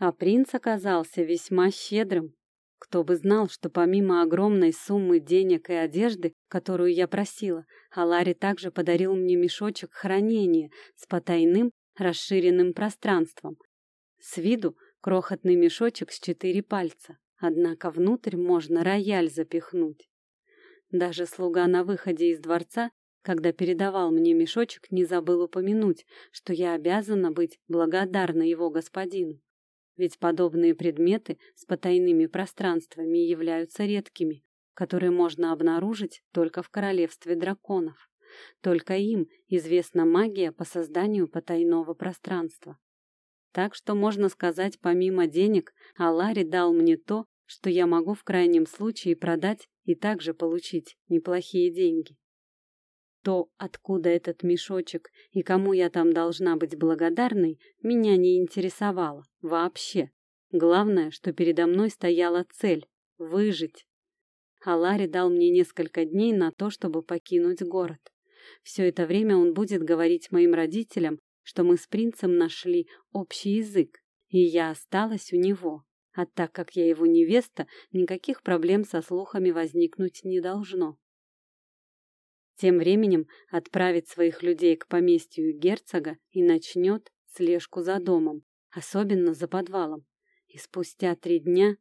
А принц оказался весьма щедрым. Кто бы знал, что помимо огромной суммы денег и одежды, которую я просила, Алари также подарил мне мешочек хранения с потайным расширенным пространством. С виду крохотный мешочек с четыре пальца, однако внутрь можно рояль запихнуть. Даже слуга на выходе из дворца, когда передавал мне мешочек, не забыл упомянуть, что я обязана быть благодарна его господину ведь подобные предметы с потайными пространствами являются редкими, которые можно обнаружить только в королевстве драконов. Только им известна магия по созданию потайного пространства. Так что, можно сказать, помимо денег, Алари дал мне то, что я могу в крайнем случае продать и также получить неплохие деньги. То, откуда этот мешочек и кому я там должна быть благодарной, меня не интересовало вообще. Главное, что передо мной стояла цель — выжить. Алари дал мне несколько дней на то, чтобы покинуть город. Все это время он будет говорить моим родителям, что мы с принцем нашли общий язык, и я осталась у него. А так как я его невеста, никаких проблем со слухами возникнуть не должно. Тем временем отправит своих людей к поместью герцога и начнет слежку за домом, особенно за подвалом. И спустя три дня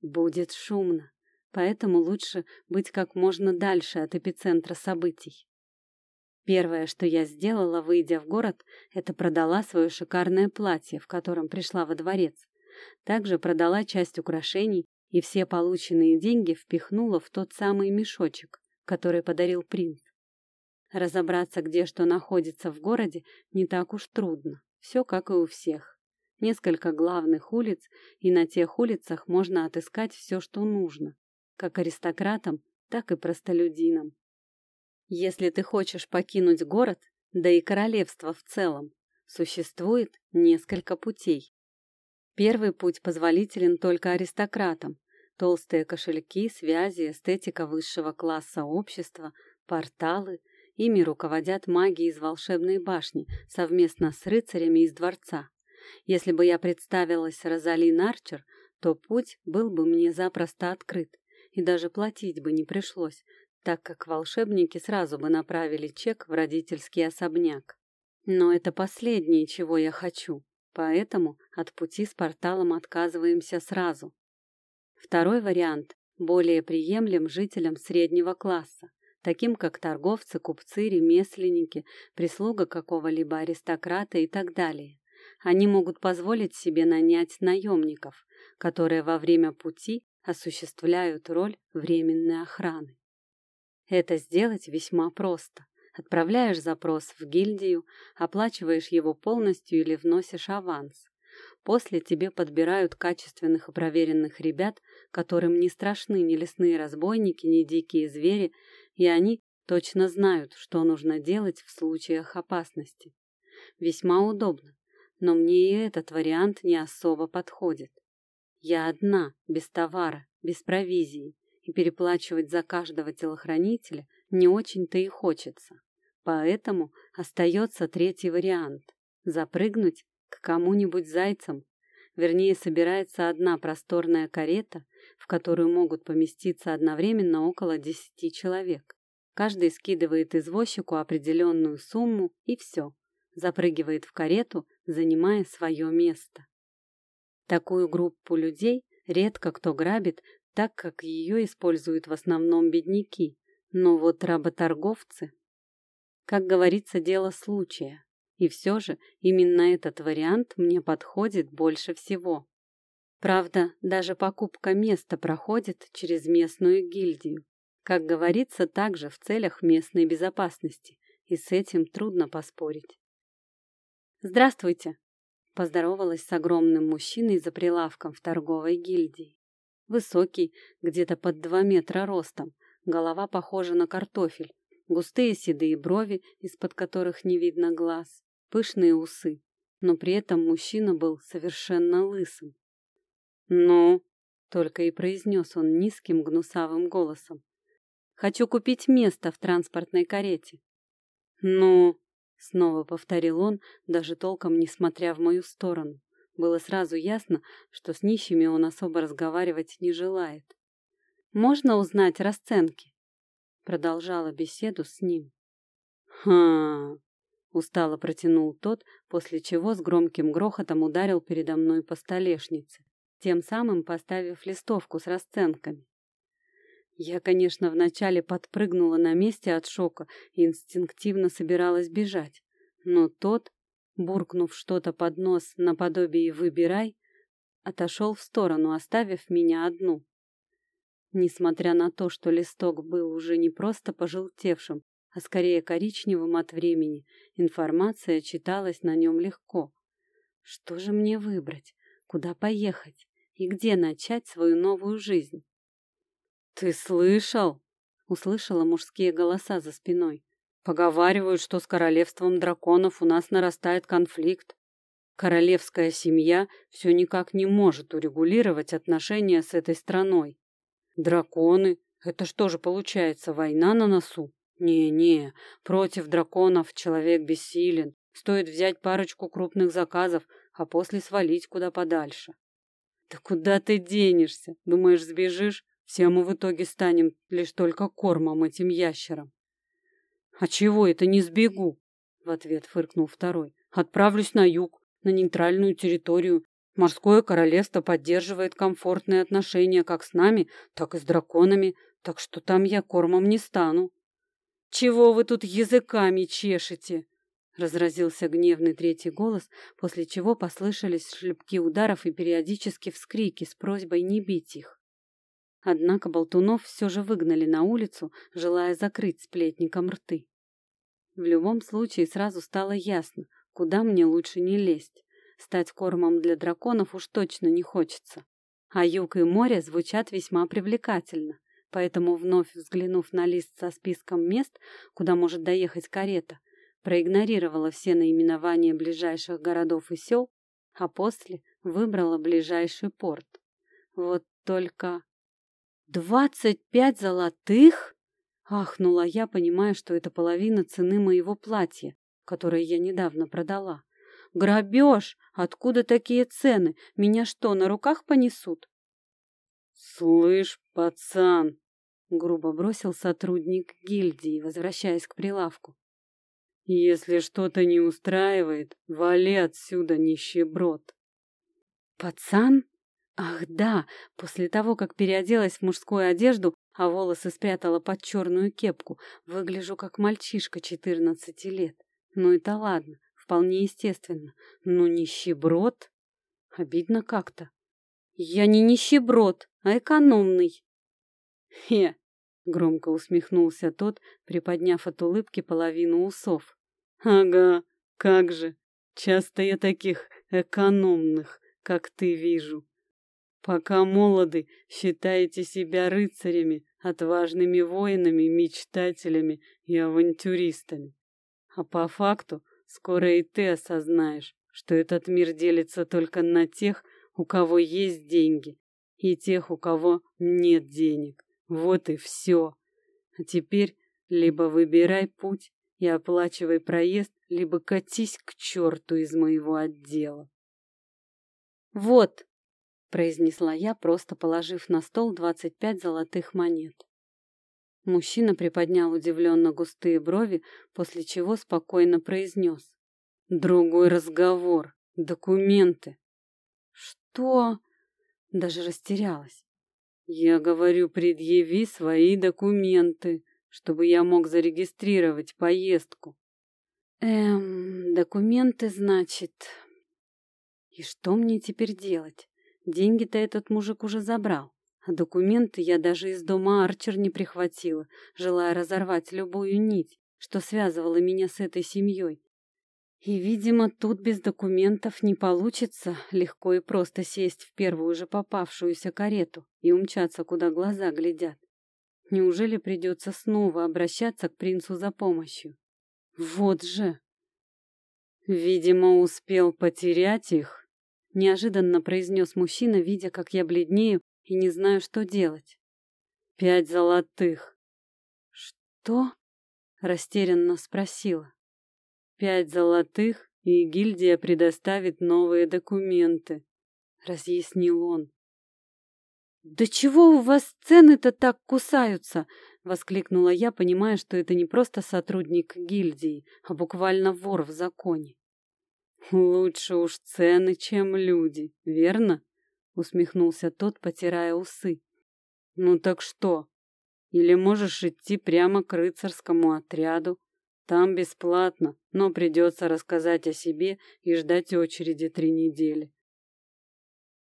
будет шумно, поэтому лучше быть как можно дальше от эпицентра событий. Первое, что я сделала, выйдя в город, это продала свое шикарное платье, в котором пришла во дворец. Также продала часть украшений и все полученные деньги впихнула в тот самый мешочек, который подарил принц. Разобраться, где что находится в городе, не так уж трудно. Все как и у всех. Несколько главных улиц, и на тех улицах можно отыскать все, что нужно. Как аристократам, так и простолюдинам. Если ты хочешь покинуть город, да и королевство в целом, существует несколько путей. Первый путь позволителен только аристократам. Толстые кошельки, связи, эстетика высшего класса общества, порталы – Ими руководят маги из волшебной башни совместно с рыцарями из дворца. Если бы я представилась Розали Нарчер, то путь был бы мне запросто открыт, и даже платить бы не пришлось, так как волшебники сразу бы направили чек в родительский особняк. Но это последнее, чего я хочу, поэтому от пути с порталом отказываемся сразу. Второй вариант более приемлем жителям среднего класса таким как торговцы, купцы, ремесленники, прислуга какого-либо аристократа и так далее. Они могут позволить себе нанять наемников, которые во время пути осуществляют роль временной охраны. Это сделать весьма просто. Отправляешь запрос в гильдию, оплачиваешь его полностью или вносишь аванс. После тебе подбирают качественных и проверенных ребят, которым не страшны ни лесные разбойники, ни дикие звери, и они точно знают, что нужно делать в случаях опасности. Весьма удобно, но мне и этот вариант не особо подходит. Я одна, без товара, без провизии, и переплачивать за каждого телохранителя не очень-то и хочется. Поэтому остается третий вариант — запрыгнуть к кому-нибудь зайцам. Вернее, собирается одна просторная карета, в которую могут поместиться одновременно около десяти человек. Каждый скидывает извозчику определенную сумму и все. Запрыгивает в карету, занимая свое место. Такую группу людей редко кто грабит, так как ее используют в основном бедняки. Но вот работорговцы... Как говорится, дело случая. И все же именно этот вариант мне подходит больше всего. Правда, даже покупка места проходит через местную гильдию. Как говорится, также в целях местной безопасности, и с этим трудно поспорить. «Здравствуйте!» — поздоровалась с огромным мужчиной за прилавком в торговой гильдии. Высокий, где-то под два метра ростом, голова похожа на картофель, густые седые брови, из-под которых не видно глаз, пышные усы, но при этом мужчина был совершенно лысым. «Ну?» — только и произнес он низким гнусавым голосом. «Хочу купить место в транспортной карете». «Ну?» — снова повторил он, даже толком не смотря в мою сторону. Было сразу ясно, что с нищими он особо разговаривать не желает. «Можно узнать расценки?» Продолжала беседу с ним. «Ха!» — устало протянул тот, после чего с громким грохотом ударил передо мной по столешнице, тем самым поставив листовку с расценками. Я, конечно, вначале подпрыгнула на месте от шока и инстинктивно собиралась бежать, но тот, буркнув что-то под нос наподобие «выбирай», отошел в сторону, оставив меня одну. Несмотря на то, что листок был уже не просто пожелтевшим, а скорее коричневым от времени, информация читалась на нем легко. Что же мне выбрать? Куда поехать? И где начать свою новую жизнь? «Ты слышал?» — услышала мужские голоса за спиной. «Поговаривают, что с королевством драконов у нас нарастает конфликт. Королевская семья все никак не может урегулировать отношения с этой страной. Драконы — это что же получается, война на носу? Не-не, против драконов человек бессилен. Стоит взять парочку крупных заказов, а после свалить куда подальше. Да куда ты денешься? Думаешь, сбежишь? Все мы в итоге станем лишь только кормом этим ящерам. А чего это не сбегу? В ответ фыркнул второй. Отправлюсь на юг, на нейтральную территорию. Морское королевство поддерживает комфортные отношения как с нами, так и с драконами, так что там я кормом не стану. Чего вы тут языками чешете? Разразился гневный третий голос, после чего послышались шлепки ударов и периодически вскрики с просьбой не бить их. Однако болтунов все же выгнали на улицу, желая закрыть сплетникам рты. В любом случае сразу стало ясно, куда мне лучше не лезть. Стать кормом для драконов уж точно не хочется. А юг и море звучат весьма привлекательно, поэтому, вновь взглянув на лист со списком мест, куда может доехать карета, проигнорировала все наименования ближайших городов и сел, а после выбрала ближайший порт. Вот только... «Двадцать пять золотых?» — ахнула я, понимая, что это половина цены моего платья, которое я недавно продала. «Грабеж! Откуда такие цены? Меня что, на руках понесут?» «Слышь, пацан!» — грубо бросил сотрудник гильдии, возвращаясь к прилавку. «Если что-то не устраивает, вали отсюда, нищеброд!» «Пацан?» Ах да, после того, как переоделась в мужскую одежду, а волосы спрятала под черную кепку, выгляжу как мальчишка четырнадцати лет. Ну это ладно, вполне естественно. Но нищеброд? Обидно как-то. Я не нищеброд, а экономный. Хе, громко усмехнулся тот, приподняв от улыбки половину усов. Ага, как же. Часто я таких экономных, как ты, вижу. Пока молоды, считаете себя рыцарями, отважными воинами, мечтателями и авантюристами. А по факту скоро и ты осознаешь, что этот мир делится только на тех, у кого есть деньги, и тех, у кого нет денег. Вот и все. А теперь либо выбирай путь и оплачивай проезд, либо катись к черту из моего отдела. Вот, произнесла я, просто положив на стол двадцать пять золотых монет. Мужчина приподнял удивленно густые брови, после чего спокойно произнес. «Другой разговор. Документы». «Что?» Даже растерялась. «Я говорю, предъяви свои документы, чтобы я мог зарегистрировать поездку». «Эм, документы, значит...» «И что мне теперь делать?» Деньги-то этот мужик уже забрал, а документы я даже из дома Арчер не прихватила, желая разорвать любую нить, что связывала меня с этой семьей. И, видимо, тут без документов не получится легко и просто сесть в первую же попавшуюся карету и умчаться, куда глаза глядят. Неужели придется снова обращаться к принцу за помощью? Вот же! Видимо, успел потерять их Неожиданно произнес мужчина, видя, как я бледнею и не знаю, что делать. «Пять золотых». «Что?» — растерянно спросила. «Пять золотых и гильдия предоставит новые документы, разъяснил он. «Да чего у вас цены-то так кусаются?» — воскликнула я, понимая, что это не просто сотрудник гильдии, а буквально вор в законе. «Лучше уж цены, чем люди, верно?» — усмехнулся тот, потирая усы. «Ну так что? Или можешь идти прямо к рыцарскому отряду? Там бесплатно, но придется рассказать о себе и ждать очереди три недели».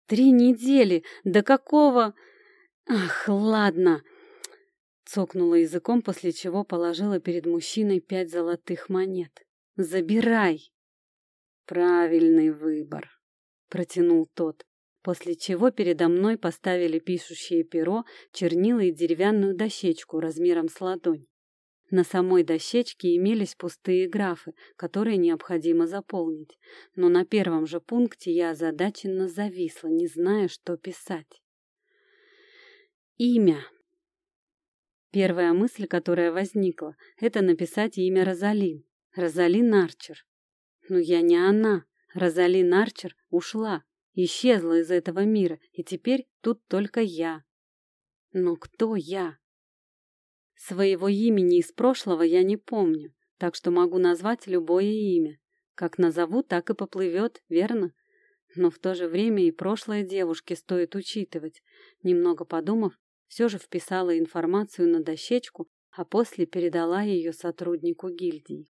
«Три недели? До какого...» «Ах, ладно!» Цокнула языком, после чего положила перед мужчиной пять золотых монет. «Забирай!» «Правильный выбор», — протянул тот, после чего передо мной поставили пишущее перо, чернила и деревянную дощечку размером с ладонь. На самой дощечке имелись пустые графы, которые необходимо заполнить, но на первом же пункте я озадаченно зависла, не зная, что писать. Имя. Первая мысль, которая возникла, это написать имя Розалин. Розалин Арчер. Но я не она. Розалин Арчер ушла, исчезла из этого мира, и теперь тут только я. Но кто я? Своего имени из прошлого я не помню, так что могу назвать любое имя. Как назову, так и поплывет, верно? Но в то же время и прошлое девушки стоит учитывать. Немного подумав, все же вписала информацию на дощечку, а после передала ее сотруднику гильдии.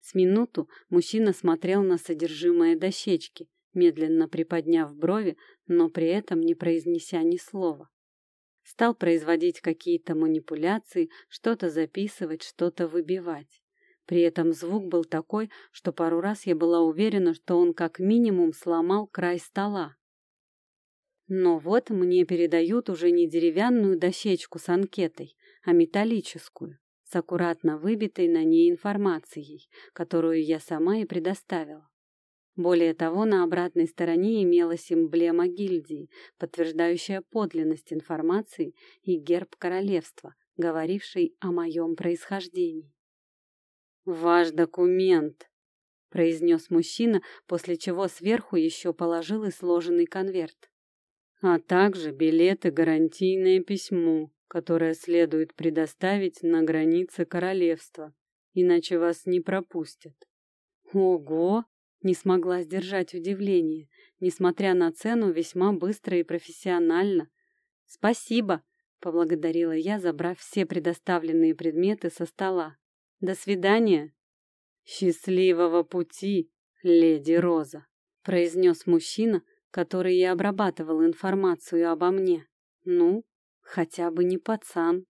С минуту мужчина смотрел на содержимое дощечки, медленно приподняв брови, но при этом не произнеся ни слова. Стал производить какие-то манипуляции, что-то записывать, что-то выбивать. При этом звук был такой, что пару раз я была уверена, что он как минимум сломал край стола. Но вот мне передают уже не деревянную дощечку с анкетой, а металлическую, с аккуратно выбитой на ней информацией, которую я сама и предоставила. Более того, на обратной стороне имелась эмблема гильдии, подтверждающая подлинность информации и герб королевства, говоривший о моем происхождении. «Ваш документ», — произнес мужчина, после чего сверху еще положил и сложенный конверт а также билет и гарантийное письмо, которое следует предоставить на границе королевства, иначе вас не пропустят. Ого! Не смогла сдержать удивление, несмотря на цену весьма быстро и профессионально. Спасибо, поблагодарила я, забрав все предоставленные предметы со стола. До свидания. Счастливого пути, леди Роза, произнес мужчина, который и обрабатывал информацию обо мне. Ну, хотя бы не пацан.